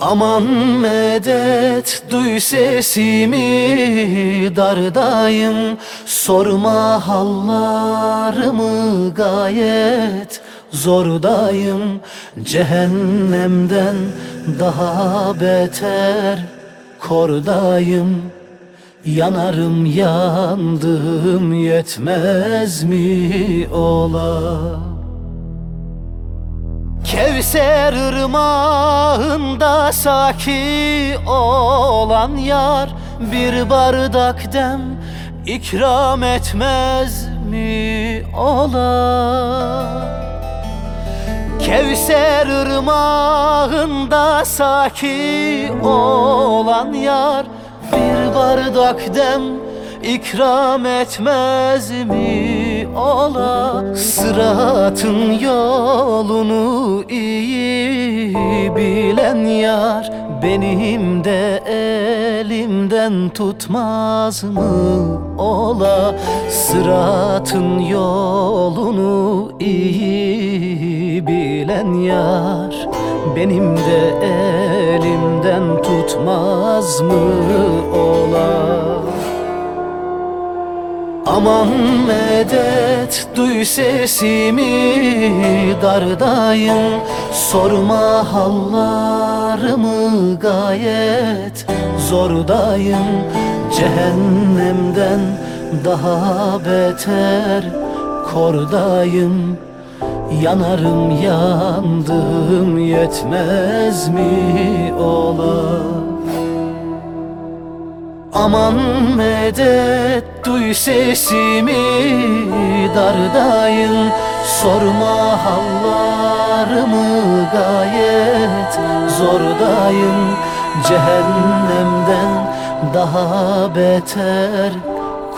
Aman medet duy sesimi dardayım. Sorma hallarımı gayet zordayım. Cehennemden daha beter kordayım. Yanarım yandım yetmez mi ola Kevser ırmağında saki olan yar Bir bardak dem ikram etmez mi ola? Kevser ırmağında saki olan yar Bir bardak dem ikram etmez mi ola Sıratın yolunu iyi bilen yar Benim de elimden tutmaz mı? Ola Sıratın yolunu iyi bilen yar Benim de elimden tutmaz mı? Ola Aman medet duy sesimi dardayım. Sorma hallarımı gayet zordayım. Cehennemden daha beter kordayım. Yanarım yandım yetmez mi ola Aman medet duy sesimi dardayım. Sorma hallarımı gayet zordayım. Cehennemden daha beter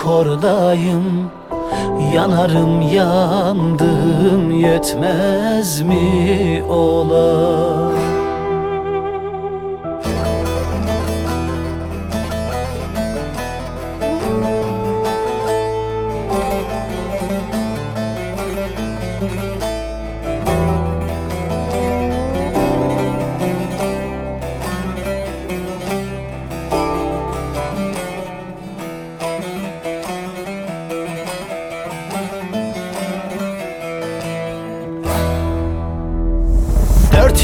kordayım. Yanarım yandım yetmez mi ola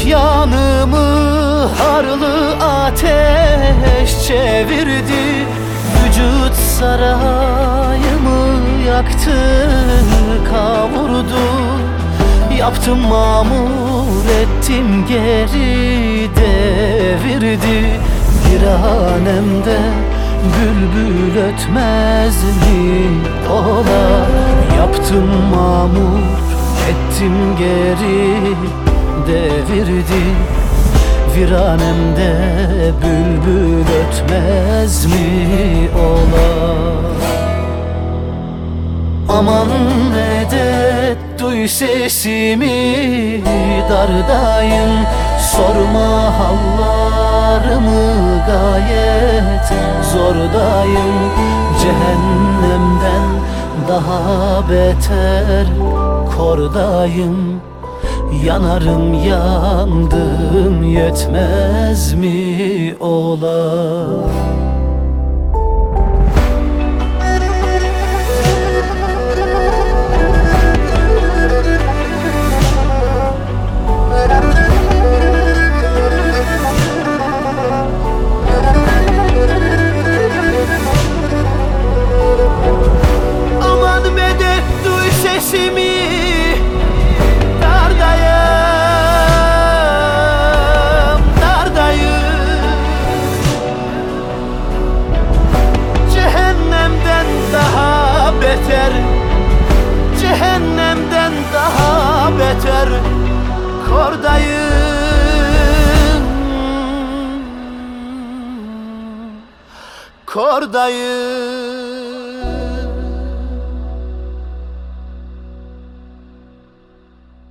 Yanımı harlı ateş çevirdi. Vücut sarayımı yaktı kavurdu. Yaptım mamur ettim geri devirdi. Viranemde bülbül ötmez mi? Ola Yaptım mamur ettim geri devirdi Viranemde bülbül ötmez mi ola? Aman medet duy sesimi dardayım. Sorma hallarımı gayet zordayım. Cehennemden daha beter kordayım Yanarım yandım yetmez mi ola Kordayım. Kordayım